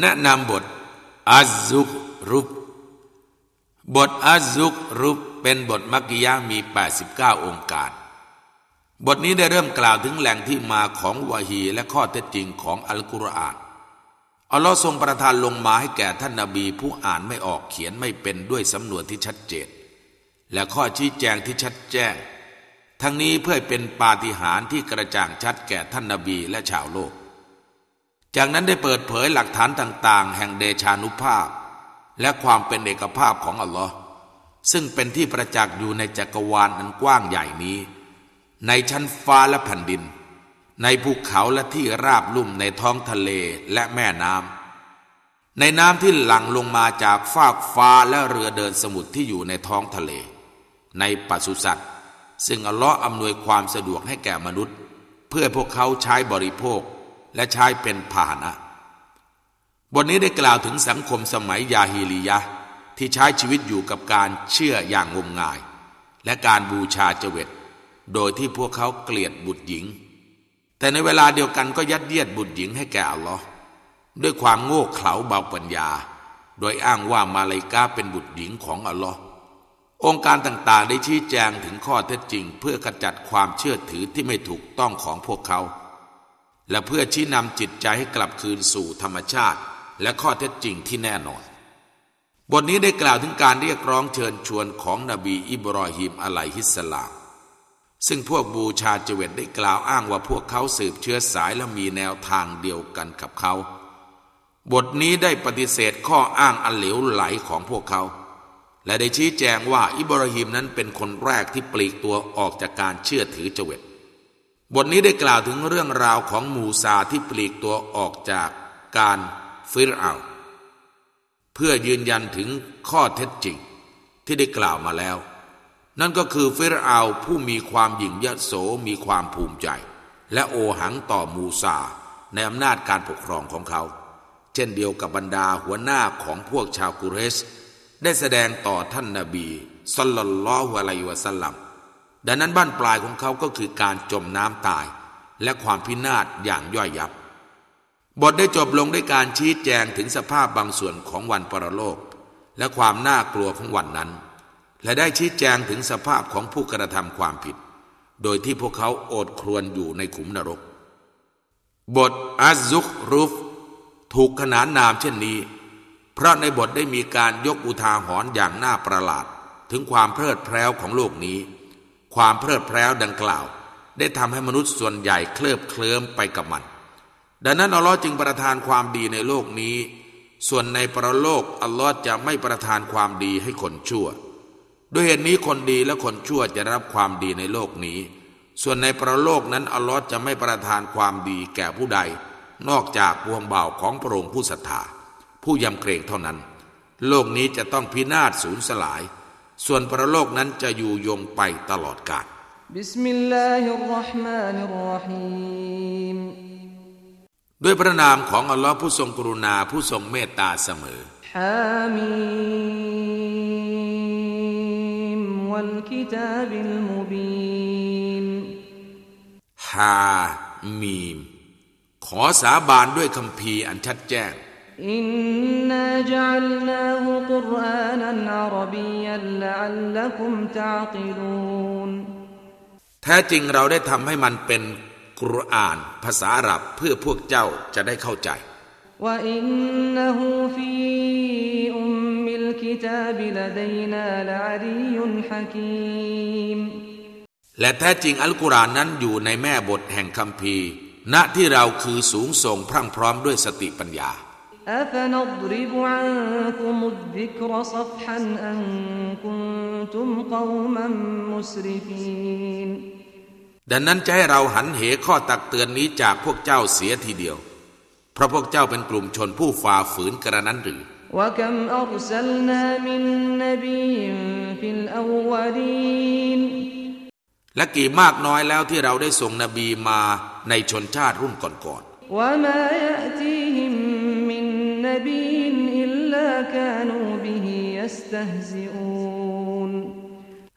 แนะนำบทอัซซุกรุปบทอัซซุกรุปเป็นบทมักกิยะมี 89 องค์การ บทนี้ได้เริ่มกล่าวถึงแหล่งที่มาของวะฮีและข้อเท็จจริงของอัลกุรอานอัลลอฮ์ทรงประทานลงมาให้แก่ท่านนาบีผู้อ่านไม่ออกเขียนไม่เป็นด้วยสำนวนที่ชัดเจน และข้อชี้แจงที่ชัดแจ้ง ทั้งนี้เพื่อเป็นปาฏิหาริย์ที่กระจ่างชัดแก่ท่านนาบีและชาวโลก จากนั้นได้เปิดเผยหลักฐานต่าง ๆ แห่งเดชานุภาพ และความเป็นเอกภาพของอัลลอฮ์ซึ่งเป็นที่ประจักษ์อยู่ในจักรวาลอันกว้างใหญ่นี้ ในชั้นฟ้าและแผ่นดิน ในภูเขาและที่ราบลุ่มในท้องทะเลและแม่น้ำในน้ำที่หลั่งลงมาจากฟากฟ้าและเรือเดินสมุทรที่อยู่ในท้องทะเล ในปัสุสัตว์ ซึ่งอัลลอฮ์อำนวยความสะดวกให้แก่มนุษย์ เพื่อพวกเขาใช้บริโภค และใช้เป็นพาหนะ บทนี้ได้กล่าวถึงสังคมสมัยยาฮิลียะที่ใช้ชีวิตอยู่กับการเชื่ออย่างงมงาย และการบูชาเจวิตโดยที่พวกเขาเกลียดบุตรหญิง แต่ในเวลาเดียวกันก็ยัดเยียดบุตรหญิงให้แก่อัลลอฮ์ด้วยความโง่เขลาเบาปัญญา โดยอ้างว่ามาลายกาเป็นบุตรหญิงของอัลลอฮ์องค์การต่างๆได้ชี้แจงถึงข้อเท็จจริง เพื่อกระจัดความเชื่อถือที่ไม่ถูกต้องของพวกเขา และเพื่อชี้นำจิตใจให้กลับคืนสู่ธรรมชาติ และข้อเท็จจริงที่แน่นอน บทนี้ได้กล่าวถึงการเรียกร้องเชิญชวนของนบีอิบรอฮิมอะลัยฮิสสลามซึ่งพวกบูชาเจเวตได้กล่าวอ้างว่าพวกเขาสืบเชื้อสายและมีแนวทางเดียวกันกับเขา บทนี้ได้ปฏิเสธข้ออ้างอันเหลวไหลของพวกเขา และได้ชี้แจงว่าอิบราฮิมนั้นเป็นคนแรกที่ปลีกตัวออกจากการเชื่อถือเจเวต บทนี้ได้กล่าวถึงเรื่องราวของมูซาที่ปลีกตัวออกจากการฟิรเอาเพื่อยืนยันถึงข้อเท็จจริงที่ได้กล่าวมาแล้ว นั่นก็คือฟิรเอาผู้มีความหยิ่งยโสมีความภูมิใจ และโอหังต่อมูซาในอำนาจการปกครองของเขา เช่นเดียวกับบรรดาหัวหน้าของพวกชาวกุเรช ได้แสดงต่อท่านนาบีสัลลัลลอฮุอะลัยวะสัลลัม ดังนั้นบ้านปลายของเขาก็คือการจมน้ำตาย และความพินาศอย่างย่อยยับ บทได้จบลงด้วยการชี้แจงถึงสภาพบางส่วนของวันปรโลก และความน่ากลัวของวันนั้น และได้ชี้แจงถึงสภาพของผู้กระทำความผิด โดยที่พวกเขาโอดครวนอยู่ในขุมนรก บทอัซซุกรุฟถูกขนานนามเช่นนี้ เพราะในบทได้มีการยกอุทาหรณ์อย่างน่าประหลาด ถึงความเพลิดเพลิของโลกนี้ ความเพลิดเพลินดังกล่าว ได้ทำให้มนุษย์ส่วนใหญ่เคลิบเคลิ้มไปกับมัน ดังนั้นอัลลอฮ์จึงประทานความดีในโลกนี้ ส่วนในปรโลกอัลลอฮ์จะไม่ประทานความดีให้คนชั่ว ด้วยเหตุนี้คนดีและคนชั่วจะรับความดีในโลกนี้ ส่วนในปรโลกนั้นอัลลอฮ์จะไม่ประทานความดีแก่ผู้ใด นอกจากปวงบ่าวของพระองค์ผู้ศรัทธาผู้ยำเกรงเท่านั้น โลกนี้จะต้องพินาศสูญสลาย ส่วนปรโลกนั้นจะอยู่ยงไปตลอดกาลبسم الله الرحمن الرحيمด้วยพระนามของอัลลอฮ์ผู้ทรงกรุณาผู้ทรงเมตตาเสมอحم والكتاب المب ين ฮามีม ขอสาบานด้วยคัมภีร์อันชัดแจ้ง إنا جعلناه قرآنا عربيا لعلكم تعقلونแท้จริงเราได้ทำให้มันเป็นกุรอานภาษาอาหรับเพื่อพวกเจ้าจะได้เข้าใจوإنه في أم الكتاب لديناลารียุนฮะกีมและแท้จริงอัลกุรอานนั้นอยู่ในแม่บทแห่งคัมภีร์ ณที่เราคือสูงส่งพรั่งพร้อมด้วยสติปัญญา أفنضرب عنكم الذكر صفحا أن كنتم قوما مسرفين ดังนั้นจะให้เราหันเหข้อตักเตือนนี้จากพวกเจ้าเสียทีเดียว เพราะพวกเจ้าเป็นกลุ่มชนผู้ฝ่าฝืนกระนั้นหรือและกี่มากน้อยแล้วที่เราได้ส่งนบีมาในชนชาติรุ่นก่อนๆ نبي إلا كانوا به يستهزئون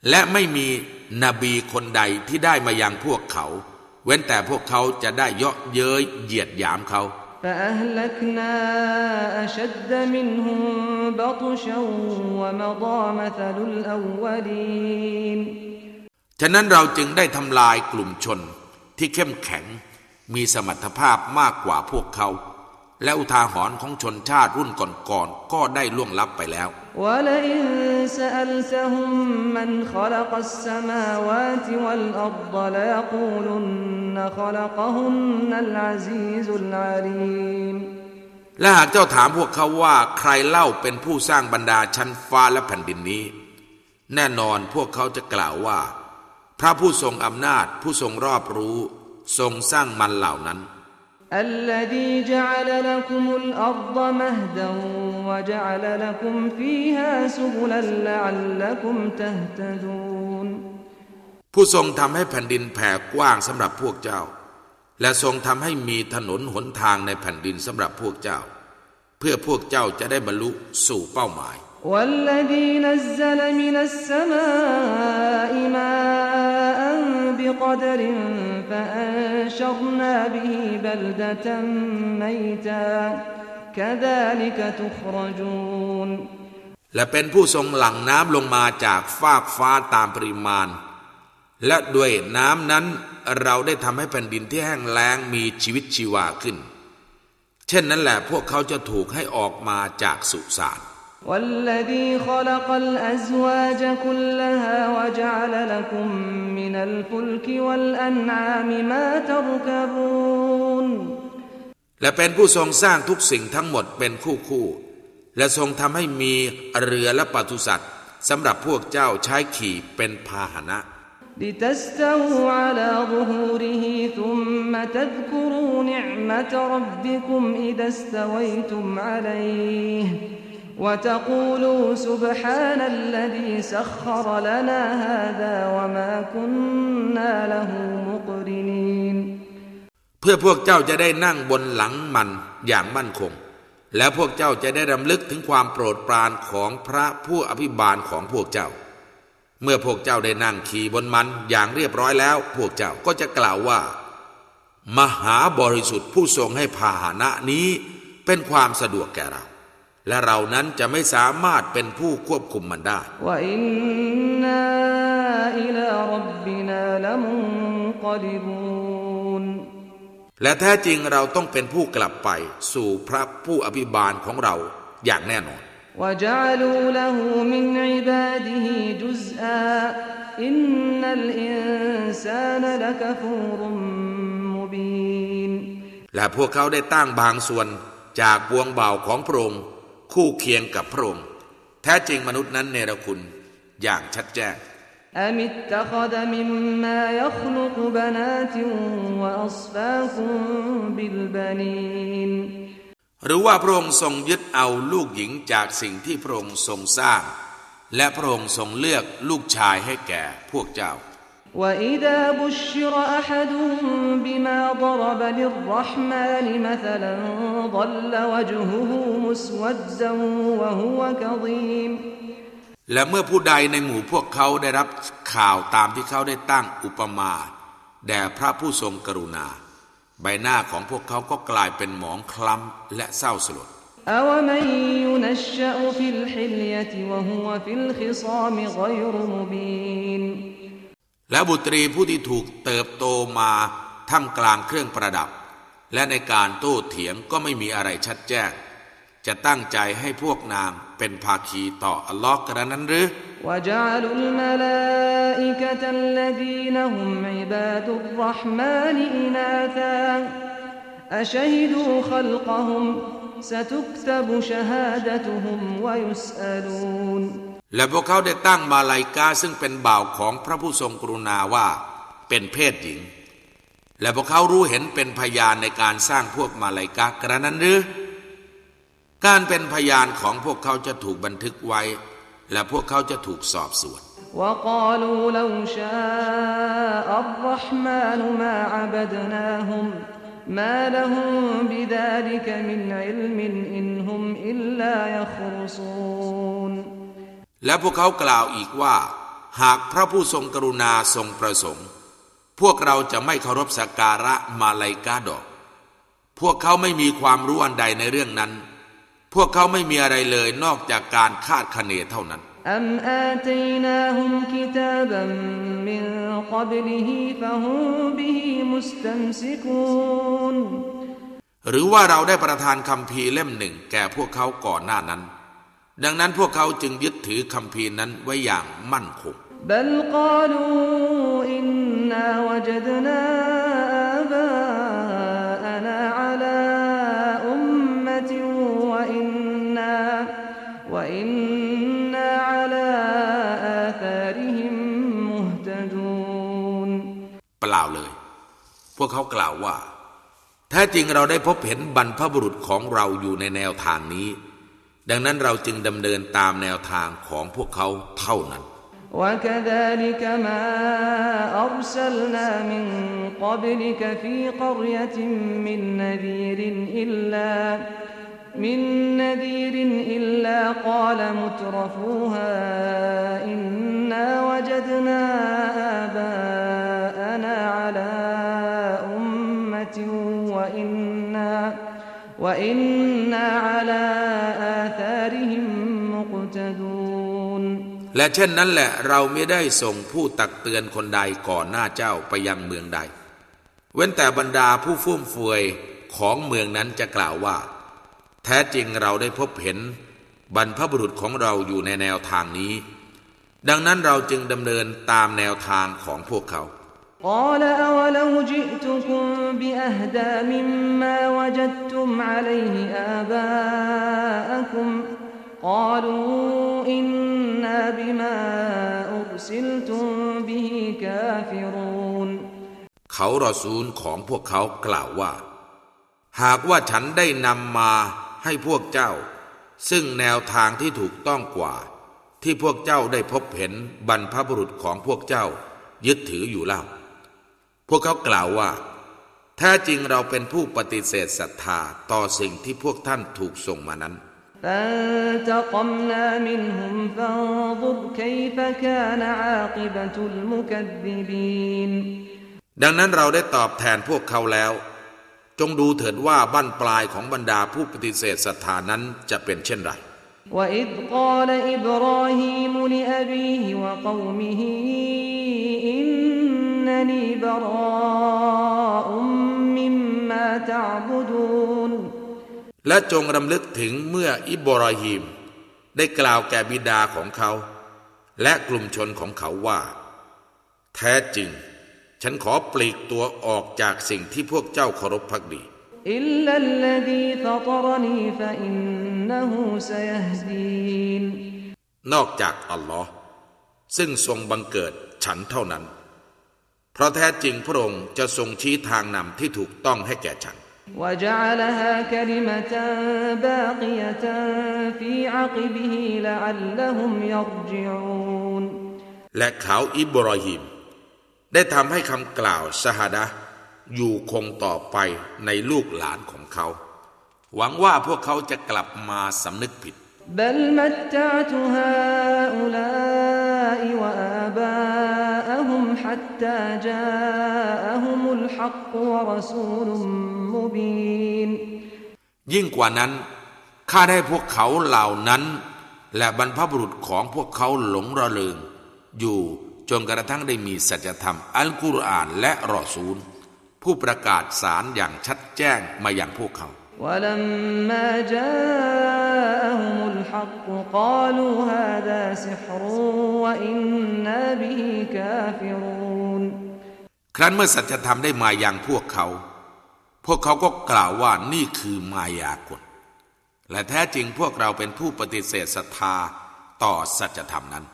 และไม่มีนบีคนใดที่ได้มายังพวกเขา เว้นแต่พวกเขาจะได้เยาะเย้ยเหยียดหยามเขา فأهلكنا أشد منهم بطشا ومضى مثل الأولين ฉะนั้นเราจึงได้ทำลายกลุ่มชนที่เข้มแข็งมีสมรรถภาพมากกว่าพวกเขา และอุทาหรณ์ของชนชาติรุ่นก่อนๆกก็ได้ล่วงลับไปแล้ว และหากเจ้าถามพวกเขาว่าใครเล่าเป็นผู้สร้างบรรดาชั้นฟ้าและแผ่นดินนี้ แน่นอนพวกเขาจะกล่าวว่า พระผู้ทรงอำนาจผู้ทรงรอบรู้ ทรงสร้างมันเหล่านั้น الذي جعل لكم الأرض مهدا وجعل لكم فيها سبلا لعلكم تهتدون ผู้ทรงทำให้แผ่นดินแผ่กว้างสำหรับพวกเจ้า และทรงทำให้มีถนนหนทางในแผ่นดินสำหรับพวกเจ้า เพื่อพวกเจ้าจะได้บรรลุสู่เป้าหมาย والذي نزل من السماء ماء بقدر فأنشرنا به بلدة ميتا كذلك تخرجون และเป็นผู้ทรงหลั่งน้ำลงมาจากฟากฟ้าตามปริมาณ และด้วยน้ำนั้นเราได้ทำให้แผ่นดินที่แห้งแล้งมีชีวิตชีวาขึ้น เช่นนั้นแหละพวกเขาจะถูกให้ออกมาจากสุสาน والذي خلق الأزواج كلها وجعل لكم من الفلك والأنعام ما تركبون และเป็นผู้ทรงสร้างทุกสิ่งทั้งหมดเป็นคู่คู่ๆและทรงทำให้มีเรือและปศุสัตว์สำหรับพวกเจ้าใช้ขี่เป็นพาหนะ لتستووا على ظهوره ثم تذكروا نعمة ربكم إذا استويتم عليه وتقولوا سبحان الذي سخر لنا هذا وما كنا له مقرنين เพื่อพวกเจ้าจะได้นั่งบนหลังมันอย่างมั่นคง และพวกเจ้าจะได้รำลึกถึงความโปรดปรานของพระผู้อภิบาลของพวกเจ้า เมื่อพวกเจ้าได้นั่งขี่บนมันอย่างเรียบร้อยแล้ว พวกเจ้าก็จะกล่าวว่า มหาบริสุทธิ์ผู้ทรงให้พาหนะนี้เป็นความสะดวกแก่เรา และเรานั้นจะไม่สามารถเป็นผู้ควบคุมมันได้และแท้จริงเราต้องเป็นผู้กลับไป สู่พระผู้อภิบาลของเราอย่างแน่นอนและพวกเขาได้ตั้งบางส่วนจากบวงเบาของพระองค์ คู่เคียงกับพระองค์ แท้จริงมนุษย์นั้นเนรคุณอย่างชัดแจ้งหรือว่าพระองค์ทรงยึดเอาลูกหญิงจากสิ่งที่พระองค์ทรงสร้าง และพระองค์ทรงเลือกลูกชายให้แก่พวกเจ้า وإذا بشر أحدهم بما ضرب للرحمن مثلا ظل وجهه مسودا وهو كظيم และเมื่อผู้ใดในหมู่พวกเขาได้รับข่าวตามที่เขาได้ตั้งอุปมาแด่พระผู้ทรงกรุณา ใบหน้าของพวกเขาก็กลายเป็นหมองคล้ำและเศร้าสลด أومن และบุตรีผู้ที่ถูกเติบโตมาท่ามกลางเครื่องประดับ และในการโต้เถียงก็ไม่มีอะไรชัดแจ้ง จะตั้งใจให้พวกนางเป็นภาคีต่ออัลลอฮ์กระนั้นหรือ وجعلوا الملائكة الذين هم عباد الرحمن إناثا أشهدوا خلقهم ستكتب شهادتهم ويسألون และพวกเขาได้ตั้งมาลายกาซึ่งเป็นบ่าวของพระผู้ทรงกรุณาว่าเป็นเพศหญิง และพวกเขารู้เห็นเป็นพยานในการสร้างพวกมาลายกากระนั้นหรือ การเป็นพยานของพวกเขาจะถูกบันทึกไว้ และพวกเขาจะถูกสอบสวน وقالوا لو شاء الرحمن ما عبدناهم ما لهم بذلك من علم إن هم إلا يخرصون และพวกเขากล่าวอีกว่า หากพระผู้ทรงกรุณาทรงประสงค์ พวกเราจะไม่เคารพสักการะมาลายกาดอก พวกเขาไม่มีความรู้อันใดในเรื่องนั้น พวกเขาไม่มีอะไรเลยนอกจากการคาดคะเนเท่านั้น أم آتيناهم كتابا من قبله فهم به مستمسكون หรือว่าเราได้ประทานคำพีร์เล่มหนึ่ง แก่พวกเขาก่อนหน้านั้น ดังนั้นพวกเขาจึงยึดถือคำพีนั้นไว้อย่างมั่นคงเปล่าเลย พวกเขากล่าวว่า แท้จริงเราได้พบเห็นบรรพบุรุษของเราอยู่ในแนวทางนี้ ดังนั้นเราจึงดำเนินตามแนวทางของพวกเขาเท่านั้น وكذلك ما أرسلنا من قبلك في قرية من نذير إلا من نذير إلا قال مترفوها إنا وجدنا آباءنا على และเช่นนั้นแหละเราไม่ได้ส่งผู้ตักเตือนคนใดก่อนหน้าเจ้าไปยังเมืองใด เว้นแต่บรรดาผู้ฟุ่มเฟือยของเมืองนั้นจะกล่าวว่า แท้จริงเราได้พบเห็น บรรพบุรุษของเราอยู่ในแนวทางนี้ ดังนั้นเราจึงดำเนินตามแนวทางของพวกเขา قال أولو جئتكم بأهدى مما وجدتم عليه آباءكم قالوا إنا بما أرسلتم به كافرون เขารอซูลของพวกเขากล่าวว่า หากว่าฉันได้นำมาให้พวกเจ้า ซึ่งแนวทางที่ถูกต้องกว่า ที่พวกเจ้าได้พบเห็นบรรพบุรุษของพวกเจ้า ยึดถืออยู่เล่า พวกเขากล่าวว่าแท้จริงเราเป็นผู้ปฏิเสธศรัทธาต่อสิ่งที่พวกท่านถูกส่งมานั้น فانتقمنا منهم فانظر كيف كان عاقبة المكذبين ดังนั้นเราได้ตอบแทนพวกเขาแล้ว จงดูเถิดว่าบั้นปลายของบรรดาผู้ปฏิเสธศรัทธานั้นจะเป็นเช่นไร وإذ قال إبراهيم لأبيه وقومه إنني براء مما تعبدون และจงรำลึกถึงเมื่ออิบราฮิมได้กล่าวแก่บิดาของเขา และกลุ่มชนของเขาว่า แท้จริง ฉันขอปลีกตัวออกจากสิ่งที่พวกเจ้าเคารพพักดี إلا الذي فطرني فإنه سيهدين นอกจากอัลลอฮ์ซึ่งทรงบังเกิดฉันเท่านั้น เพราะแท้จริงพระองค์จะทรงชี้ทางนำที่ถูกต้องให้แก่ฉัน وجعلها كلمة باقية في عقبه لعلهم يرجعون และเขาอิบราฮิมได้ทำให้คำกล่าวชฮาดะห์อยู่คงต่อไปในลูกหลานของเขา หวังว่าพวกเขาจะกลับมาสำนึกผิด بل متعت هؤلاء وآباءهم حتى جاءهم الحق ورسول مبين ยิ่งกว่านั้นข้าได้พวกเขาเหล่านั้น และบรรพบุรุษของพวกเขาหลงระเริง อยู่จนกระทั่งได้มีสัจธรรม อัลกุรอานและรอซูล ผู้ประกาศสารอย่างชัดแจ้งมาอย่างพวกเขา ولما جاءهم الحق قالوا هذا سحر وإنا به كافرون ครั้นเมื่อสัจธรรมได้มาอย่างพวกเขา พวกเขาก็กล่าวว่านี่คือมายากล และแท้จริงพวกเราเป็นผู้ปฏิเสธศรัทธาต่อสัจธรรมนั้น